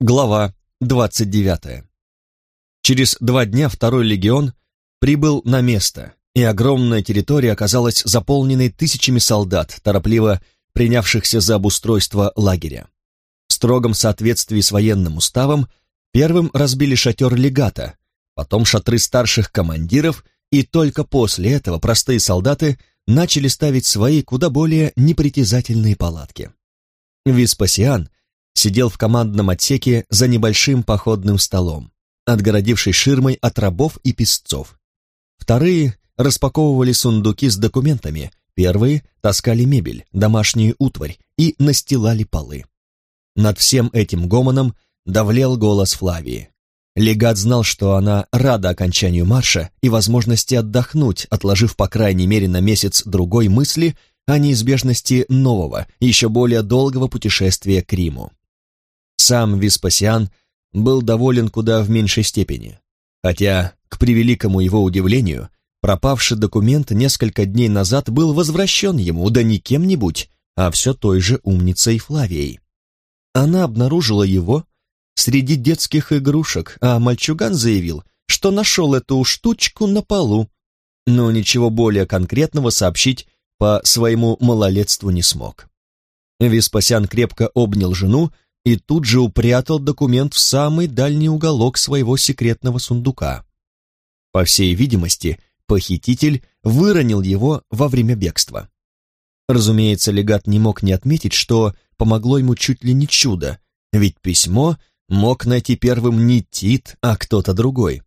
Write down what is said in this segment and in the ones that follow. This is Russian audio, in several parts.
Глава 29. Через два дня второй легион прибыл на место, и огромная территория оказалась заполненной тысячами солдат, торопливо принявшихся за обустройство лагеря. В строгом соответствии с военным уставом первым разбили шатер легата, потом шатры старших командиров, и только после этого простые солдаты начали ставить свои куда более непритязательные палатки. Веспасиан сидел в командном отсеке за небольшим походным столом, отгородивший ширмой от рабов и песцов. Вторые распаковывали сундуки с документами, первые таскали мебель, домашнюю утварь и настилали полы. Над всем этим гомоном давлел голос Флавии. Легат знал, что она рада окончанию марша и возможности отдохнуть, отложив по крайней мере на месяц-другой мысли о неизбежности нового, еще более долгого путешествия к Риму. Сам Веспасиан был доволен куда в меньшей степени, хотя, к превеликому его удивлению, пропавший документ несколько дней назад был возвращен ему, да не кем-нибудь, а все той же умницей Флавией. Она обнаружила его среди детских игрушек, а мальчуган заявил, что нашел эту штучку на полу, но ничего более конкретного сообщить по своему малолетству не смог. Веспасян крепко обнял жену и тут же упрятал документ в самый дальний уголок своего секретного сундука. По всей видимости, похититель выронил его во время бегства. Разумеется, легат не мог не отметить, что помогло ему чуть ли не чудо, ведь письмо мог найти первым не Тит, а кто-то другой.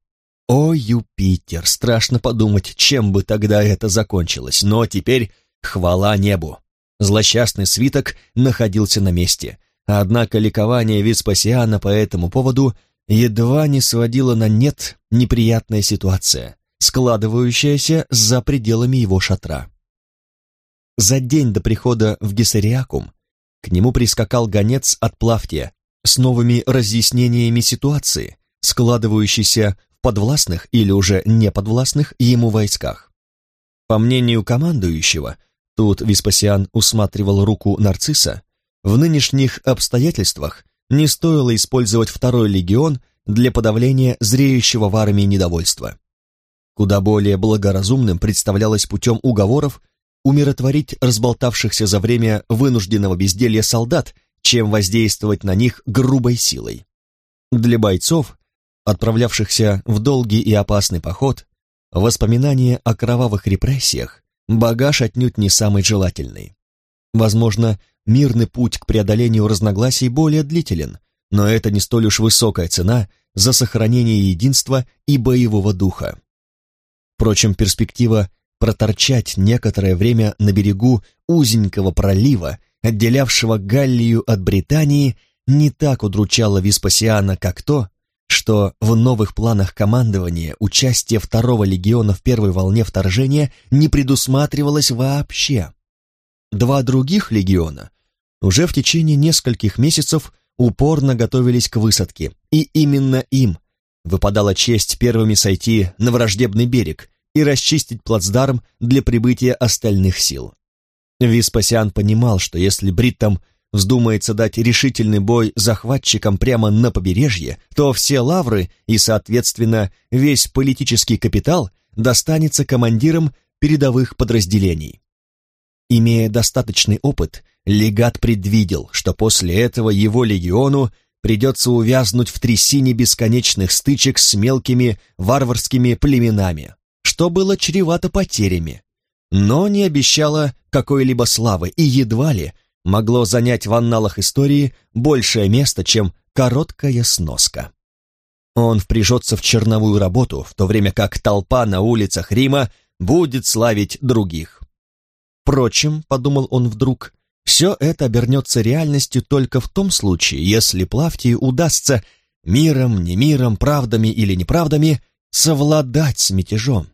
О, Юпитер, страшно подумать, чем бы тогда это закончилось, но теперь хвала небу. Злосчастный свиток находился на месте — Однако ликование Веспасиана по этому поводу едва не сводило на нет неприятная ситуация, складывающаяся за пределами его шатра. За день до прихода в Гессериакум к нему прискакал гонец от Плавтия с новыми разъяснениями ситуации, складывающейся в подвластных или уже неподвластных ему войсках. По мнению командующего, тут Веспасиан усматривал руку нарцисса, в нынешних обстоятельствах не стоило использовать второй легион для подавления зреющего в армии недовольства. Куда более благоразумным представлялось путем уговоров умиротворить разболтавшихся за время вынужденного безделья солдат, чем воздействовать на них грубой силой. Для бойцов, отправлявшихся в долгий и опасный поход, воспоминания о кровавых репрессиях багаж отнюдь не самый желательный. Возможно, мирный путь к преодолению разногласий более длителен, но это не столь уж высокая цена за сохранение единства и боевого духа. Впрочем, перспектива проторчать некоторое время на берегу узенького пролива, отделявшего Галлию от Британии, не так удручала Веспасиана, как то, что в новых планах командования участие второго легиона в первой волне вторжения не предусматривалось вообще. Два других легиона уже в течение нескольких месяцев упорно готовились к высадке, и именно им выпадала честь первыми сойти на враждебный берег и расчистить плацдарм для прибытия остальных сил. Веспасиан понимал, что если бриттам вздумается дать решительный бой захватчикам прямо на побережье, то все лавры и, соответственно, весь политический капитал достанется командирам передовых подразделений. Имея достаточный опыт, легат предвидел, что после этого его легиону придется увязнуть в трясине бесконечных стычек с мелкими варварскими племенами, что было чревато потерями, но не обещало какой-либо славы и едва ли могло занять в анналах истории большее место, чем короткая сноска. Он впряжется в черновую работу, в то время как толпа на улицах Рима будет славить других. Впрочем, подумал он вдруг, все это обернется реальностью только в том случае, если Плавтию удастся миром, не миром, правдами или неправдами совладать с мятежом.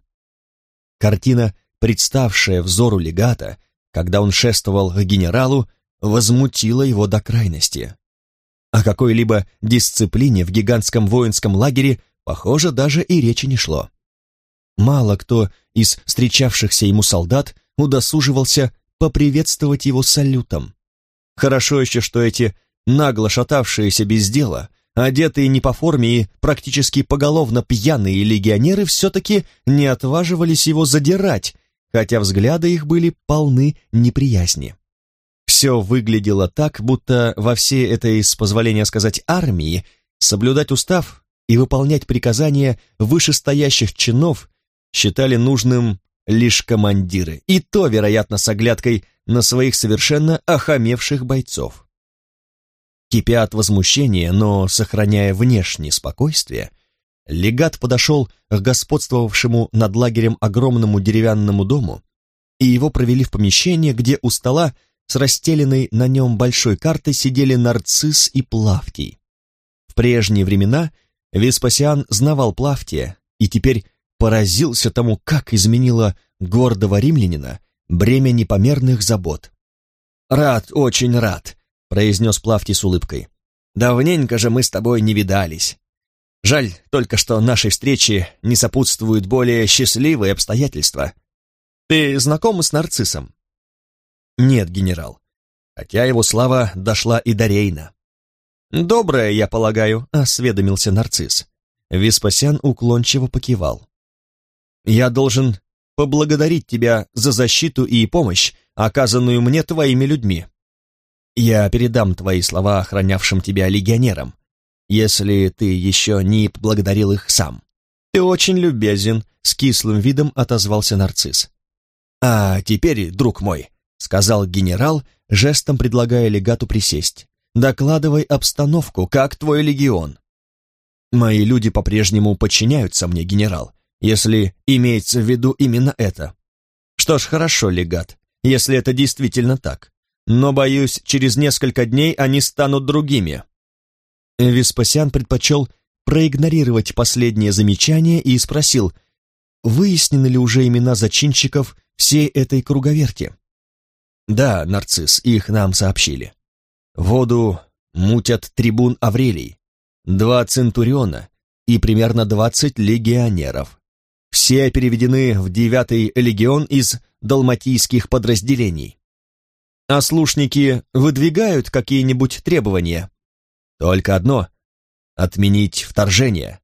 Картина, представшая взору легата, когда он шествовал к генералу, возмутила его до крайности. О какой-либо дисциплине в гигантском воинском лагере, похоже, даже и речи не шло. Мало кто из встречавшихся ему солдат удосуживался поприветствовать его салютом. Хорошо еще, что эти нагло шатавшиеся без дела, одетые не по форме и практически поголовно пьяные легионеры все-таки не отваживались его задирать, хотя взгляды их были полны неприязни. Все выглядело так, будто во всей этой, с позволения сказать, армии соблюдать устав и выполнять приказания вышестоящих чинов считали нужным лишь командиры, и то, вероятно, с оглядкой на своих совершенно охамевших бойцов. Кипя от возмущения, но сохраняя внешнее спокойствие, легат подошел к господствовавшему над лагерем огромному деревянному дому, и его провели в помещение, где у стола с расстеленной на нем большой картой сидели нарцисс и Плавтий. В прежние времена Веспасиан знавал Плавтия и теперь поразился тому, как изменило гордого римлянина бремя непомерных забот. «Рад, очень рад», — произнес Плавтий с улыбкой. «Давненько же мы с тобой не видались. Жаль только, что нашей встрече не сопутствуют более счастливые обстоятельства. Ты знаком с нарциссом?» «Нет, генерал, хотя его слава дошла и до Рейна». «Доброе, я полагаю», — осведомился нарцисс. Веспасиан уклончиво покивал. «Я должен поблагодарить тебя за защиту и помощь, оказанную мне твоими людьми. Я передам твои слова охранявшим тебя легионерам, если ты еще не поблагодарил их сам. Ты очень любезен, с кислым видом отозвался нарцисс. А теперь, друг мой, сказал генерал, жестом предлагая легату присесть. Докладывай обстановку, как твой легион. Мои люди по-прежнему подчиняются мне, генерал, если имеется в виду именно это. Что ж, хорошо, легат, если это действительно так. Но, боюсь, через несколько дней они станут другими. Веспасиан предпочел проигнорировать последнее замечание и спросил, выяснены ли уже имена зачинщиков всей этой круговерти? Да, нарцисс, их нам сообщили. Воду мутят трибун Аврелий, два центуриона и примерно двадцать легионеров. Все переведены в девятый легион из далматийских подразделений. А слушники выдвигают какие-нибудь требования? Только одно — отменить вторжение,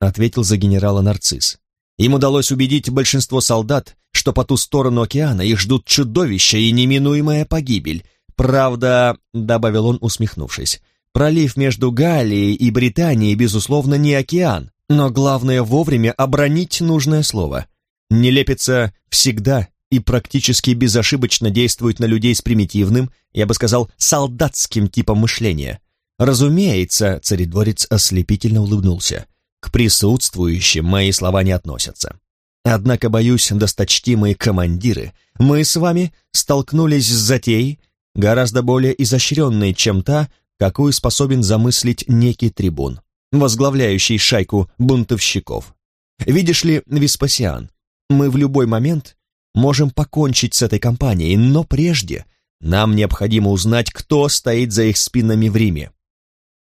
ответил за генерала Нарцисс. Им удалось убедить большинство солдат, что по ту сторону океана их ждут чудовища и неминуемая погибель. Правда, добавил он, усмехнувшись, пролив между Галлией и Британией, безусловно, не океан, но главное вовремя обронить нужное слово. Нелепица всегда и практически безошибочно действует на людей с примитивным, я бы сказал, солдатским типом мышления. Разумеется, царедворец ослепительно улыбнулся. К присутствующим мои слова не относятся. Однако, боюсь, досточтимые командиры, мы с вами столкнулись с затеей, гораздо более изощренной, чем та, какую способен замыслить некий трибун возглавляющий шайку бунтовщиков. Видишь ли, Веспасиан, мы в любой момент можем покончить с этой компанией, но прежде нам необходимо узнать, кто стоит за их спинами в Риме.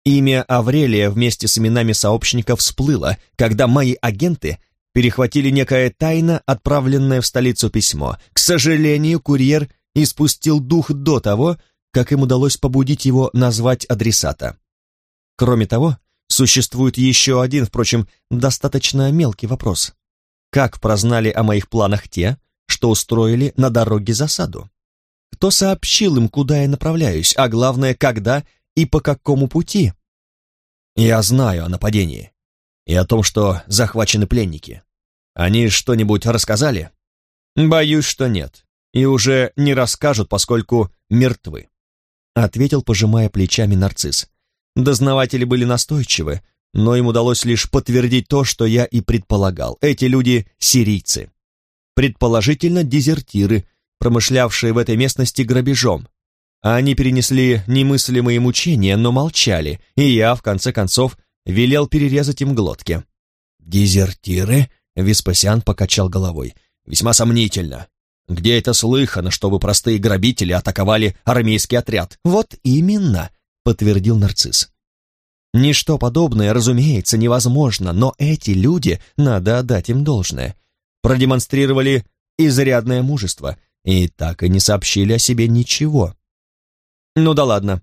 Имя Аврелия вместе с именами сообщников всплыло, когда мои агенты перехватили некое тайно отправленное в столицу письмо. К сожалению, курьер испустил дух до того, как им удалось побудить его назвать адресата. Кроме того, Существует еще один, впрочем, достаточно мелкий вопрос. Как прознали о моих планах те, что устроили на дороге засаду? Кто сообщил им, куда я направляюсь, а главное, когда и по какому пути? Я знаю о нападении и о том, что захвачены пленники. Они что-нибудь рассказали? Боюсь, что нет, и уже не расскажут, поскольку мертвы. Ответил, пожимая плечами нарцисс. Дознаватели были настойчивы, но им удалось лишь подтвердить то, что я и предполагал. Эти люди — сирийцы. Предположительно, дезертиры, промышлявшие в этой местности грабежом. Они перенесли немыслимые мучения, но молчали, и я, в конце концов, велел перерезать им глотки. «Дезертиры?» — Веспасиан покачал головой. «Весьма сомнительно. Где это слыхано, чтобы простые грабители атаковали армейский отряд?» «Вот именно», — подтвердил нарцисс. Ничто подобное, разумеется, невозможно, но эти люди, надо отдать им должное, продемонстрировали изрядное мужество и так и не сообщили о себе ничего. Ну да ладно.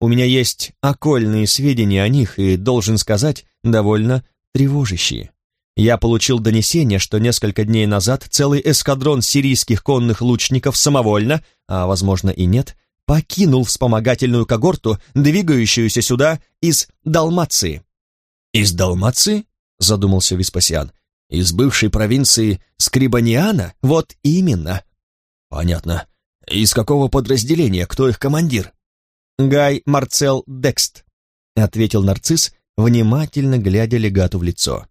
у меня есть окольные сведения о них и, должен сказать, довольно тревожащие. Я получил донесение, что несколько дней назад целый эскадрон сирийских конных лучников самовольно, а возможно и нет, покинул вспомогательную когорту, двигающуюся сюда из Далмации. «Из Далмации?» — задумался Веспасиан. «Из бывшей провинции Скрибаниана? Вот именно!» «Понятно. Из какого подразделения? Кто их командир?» «Гай Марцел Декст», — ответил нарцисс, внимательно глядя легату в лицо.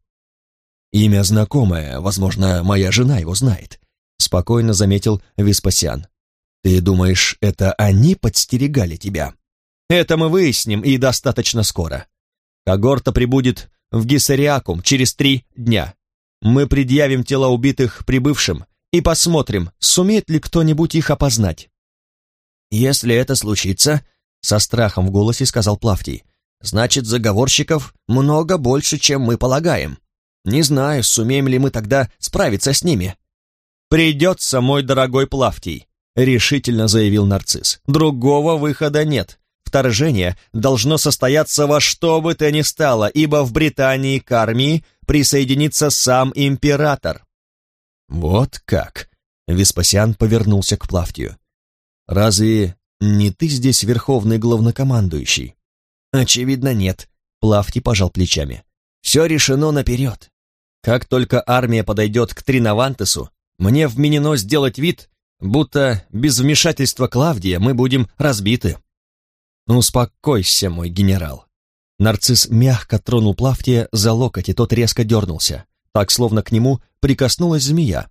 «Имя знакомое, возможно, моя жена его знает», — спокойно заметил Веспасиан. «Ты думаешь, это они подстерегали тебя?» «Это мы выясним, и достаточно скоро. Когорта прибудет в Гиссариакум через три дня. Мы предъявим тела убитых прибывшим и посмотрим, сумеет ли кто-нибудь их опознать». «Если это случится, со страхом в голосе сказал Плавтий. «Значит, заговорщиков много больше, чем мы полагаем. Не знаю, сумеем ли мы тогда справиться с ними». «Придется, мой дорогой Плавтий», — решительно заявил нарцисс. «Другого выхода нет. Вторжение должно состояться во что бы то ни стало, ибо в Британии к армии присоединится сам император». «Вот как?» — Веспасиан повернулся к Плавтию. «Разве «Не ты здесь верховный главнокомандующий?» «Очевидно, нет», — Плавти пожал плечами. «Все решено наперед. Как только армия подойдет к Тринавантесу, мне вменено сделать вид, будто без вмешательства Клавдия мы будем разбиты». «Успокойся, мой генерал». Нарцисс мягко тронул Плавтия за локоть, и тот резко дернулся, так словно к нему прикоснулась змея.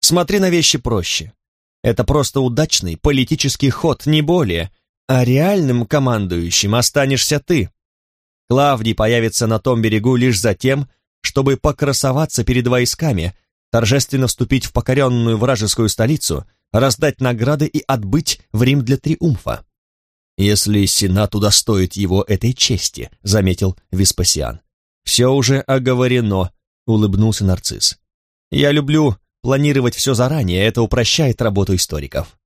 «Смотри на вещи проще. Это просто удачный политический ход, не более, а реальным командующим останешься ты. Клавдий появится на том берегу лишь за тем, чтобы покрасоваться перед войсками, торжественно вступить в покоренную вражескую столицу, раздать награды и отбыть в Рим для триумфа. «Если Сенат удостоит его этой чести», — заметил Веспасиан. «Все уже оговорено», — улыбнулся нарцисс. «Я люблю Планировать все заранее, это упрощает работу историков.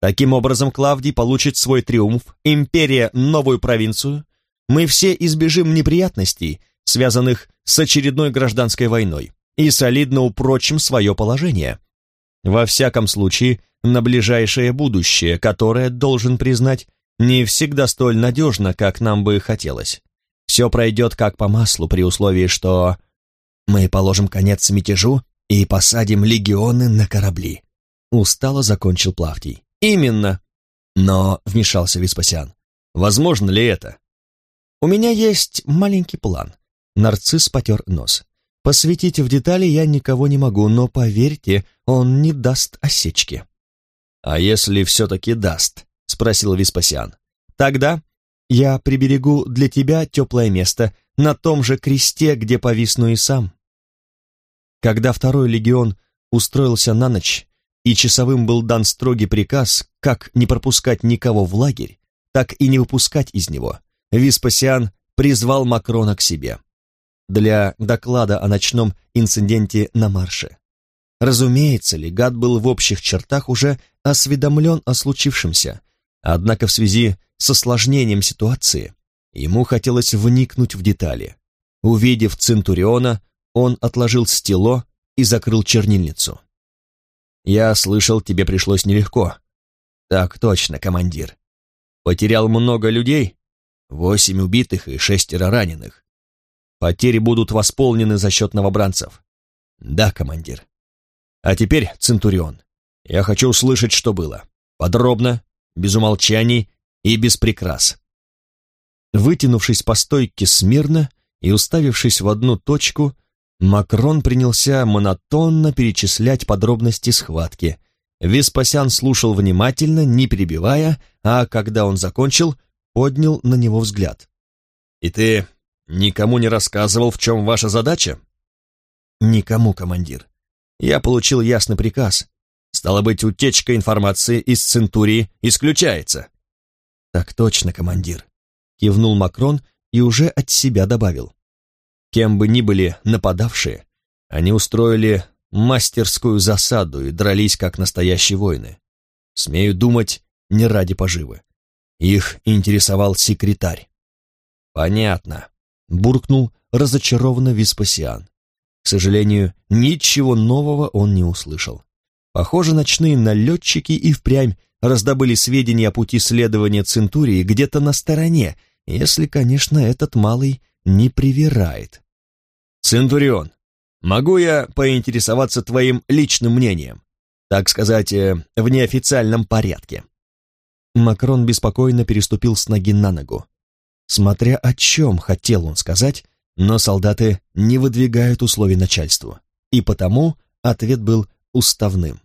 Таким образом, Клавдий получит свой триумф, империя – новую провинцию. Мы все избежим неприятностей, связанных с очередной гражданской войной, и солидно упрочим свое положение. Во всяком случае, на ближайшее будущее, которое, должен признать, не всегда столь надежно, как нам бы хотелось. Все пройдет как по маслу при условии, что мы положим конец мятежу и посадим легионы на корабли. Устало закончил Плавтий. Именно. Но, вмешался Веспасиан, возможно ли это? У меня есть маленький план. Нарцисс потер нос. Посвятить в детали я никого не могу, но поверьте, он не даст осечки. А если все-таки даст? Спросил Веспасиан. Тогда я приберегу для тебя теплое место на том же кресте, где повисну и сам. Когда второй легион устроился на ночь, и часовым был дан строгий приказ, как не пропускать никого в лагерь, так и не выпускать из него, Веспасиан призвал Макрона к себе для доклада о ночном инциденте на марше. Разумеется, легат был в общих чертах уже осведомлен о случившемся, однако в связи с осложнением ситуации ему хотелось вникнуть в детали. Увидев Центуриона, он отложил стело и закрыл чернильницу. «Я слышал, тебе пришлось нелегко». «Так точно, командир. Потерял много людей? Восемь убитых и шестеро раненых. Потери будут восполнены за счет новобранцев». «Да, командир». «А теперь, Центурион, я хочу услышать, что было. Подробно, без умолчаний и без прикрас». Вытянувшись по стойке смирно и уставившись в одну точку, Макрон принялся монотонно перечислять подробности схватки. Веспасян слушал внимательно, не перебивая, а когда он закончил, поднял на него взгляд. «И ты никому не рассказывал, в чем ваша задача?» «Никому, командир. Я получил ясный приказ. Стало быть, утечка информации из Центурии исключается». «Так точно, командир», — кивнул Макрон и уже от себя добавил. Кем бы ни были нападавшие, они устроили мастерскую засаду и дрались как настоящие воины. Смею думать, не ради поживы. Их интересовал секретарь. Понятно, буркнул разочарованно Веспасиан. К сожалению, ничего нового он не услышал. Похоже, ночные налетчики и впрямь раздобыли сведения о пути следования Центурии где-то на стороне, если, конечно, этот малый не привирает. «Центурион, могу я поинтересоваться твоим личным мнением? Так сказать, э, в неофициальном порядке?» Макрон беспокойно переступил с ноги на ногу. Смотря о чем хотел он сказать, но солдаты не выдвигают условий начальству, и потому ответ был уставным.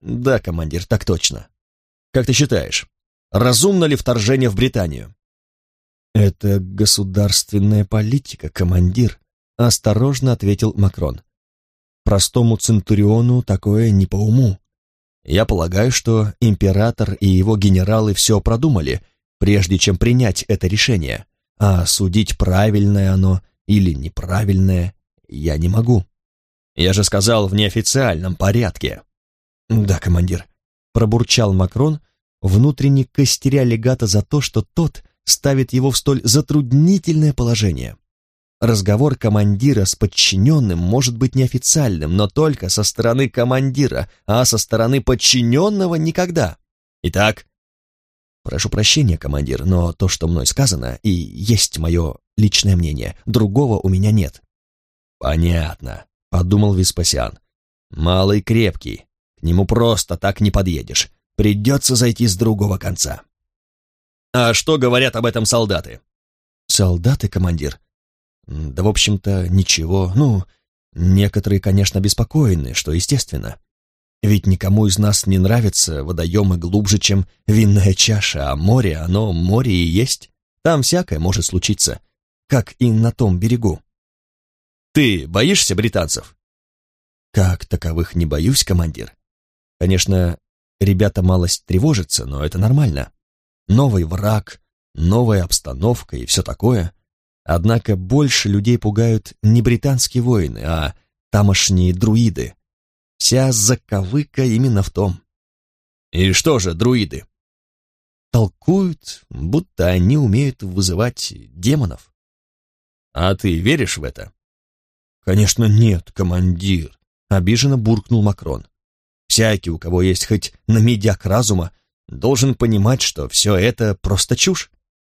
«Да, командир, так точно. Как ты считаешь, разумно ли вторжение в Британию?» «Это государственная политика, командир», — осторожно ответил Макрон. «Простому центуриону такое не по уму. Я полагаю, что император и его генералы все продумали, прежде чем принять это решение, а судить, правильное оно или неправильное, я не могу. Я же сказал в неофициальном порядке. Да, командир, пробурчал Макрон, внутренне костеря легата за то, что тот ставит его в столь затруднительное положение. Разговор командира с подчиненным может быть неофициальным, но только со стороны командира, а со стороны подчиненного никогда. Итак, прошу прощения, командир, но то, что мной сказано, и есть мое личное мнение, другого у меня нет. Понятно, подумал Веспасиан. Малый крепкий, к нему просто так не подъедешь. Придется зайти с другого конца. А что говорят об этом солдаты? Солдаты, командир? Да, в общем-то, ничего. Ну, некоторые, конечно, беспокоены, что естественно. Ведь никому из нас не нравятся водоемы глубже, чем винная чаша, а море, оно море и есть. Там всякое может случиться, как и на том берегу. Ты боишься британцев? Как таковых не боюсь, командир. Конечно, ребята малость тревожатся, но это нормально. Новый враг, новая обстановка и все такое. Однако больше людей пугают не британские воины, а тамошние друиды. Вся заковыка именно в том. И что же друиды? Толкуют, будто они умеют вызывать демонов. А ты веришь в это? Конечно, нет, командир, обиженно буркнул Макрон. Всякий, у кого есть хоть на медяк разума, должен понимать, что все это просто чушь.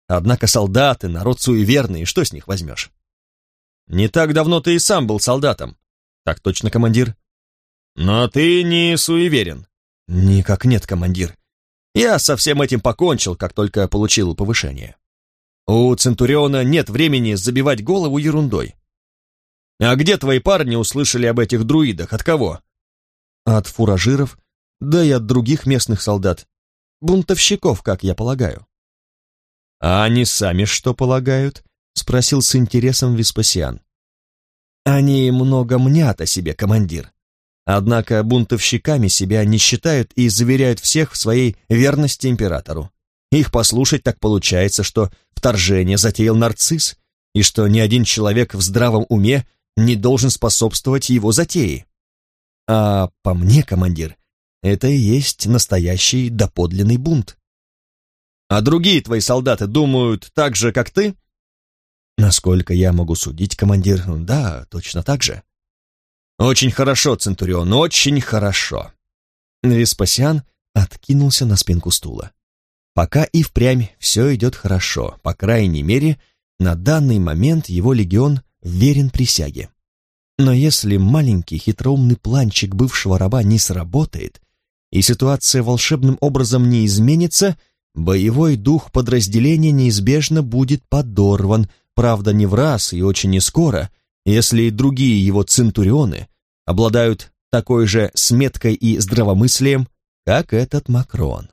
Однако солдаты, народ суеверный, что с них возьмешь? Не так давно ты и сам был солдатом. Так точно, командир. Но ты не суеверен. Никак нет, командир. Я со всем этим покончил, как только получил повышение. У Центуриона нет времени забивать голову ерундой. А где твои парни услышали об этих друидах? От кого? От фуражиров, да и от других местных солдат. Бунтовщиков, как я полагаю. «А они сами что полагают?» — спросил с интересом Веспасиан. «Они много мнят о себе, командир. Однако бунтовщиками себя не считают и заверяют всех в своей верности императору. Их послушать так получается, что вторжение затеял нарцисс, и что ни один человек в здравом уме не должен способствовать его затее. А по мне, командир, это и есть настоящий доподлинный бунт. А другие твои солдаты думают так же, как ты? Насколько я могу судить, командир, да, точно так же. Очень хорошо, Центурион, очень хорошо. Веспасиан откинулся на спинку стула. Пока и впрямь все идет хорошо, по крайней мере, на данный момент его легион верен присяге. Но если маленький хитроумный планчик бывшего раба не сработает, и ситуация волшебным образом не изменится, Боевой дух подразделения неизбежно будет подорван, правда не в раз и очень не скоро, если и другие его центурионы обладают такой же сметкой и здравомыслием, как этот Макрон.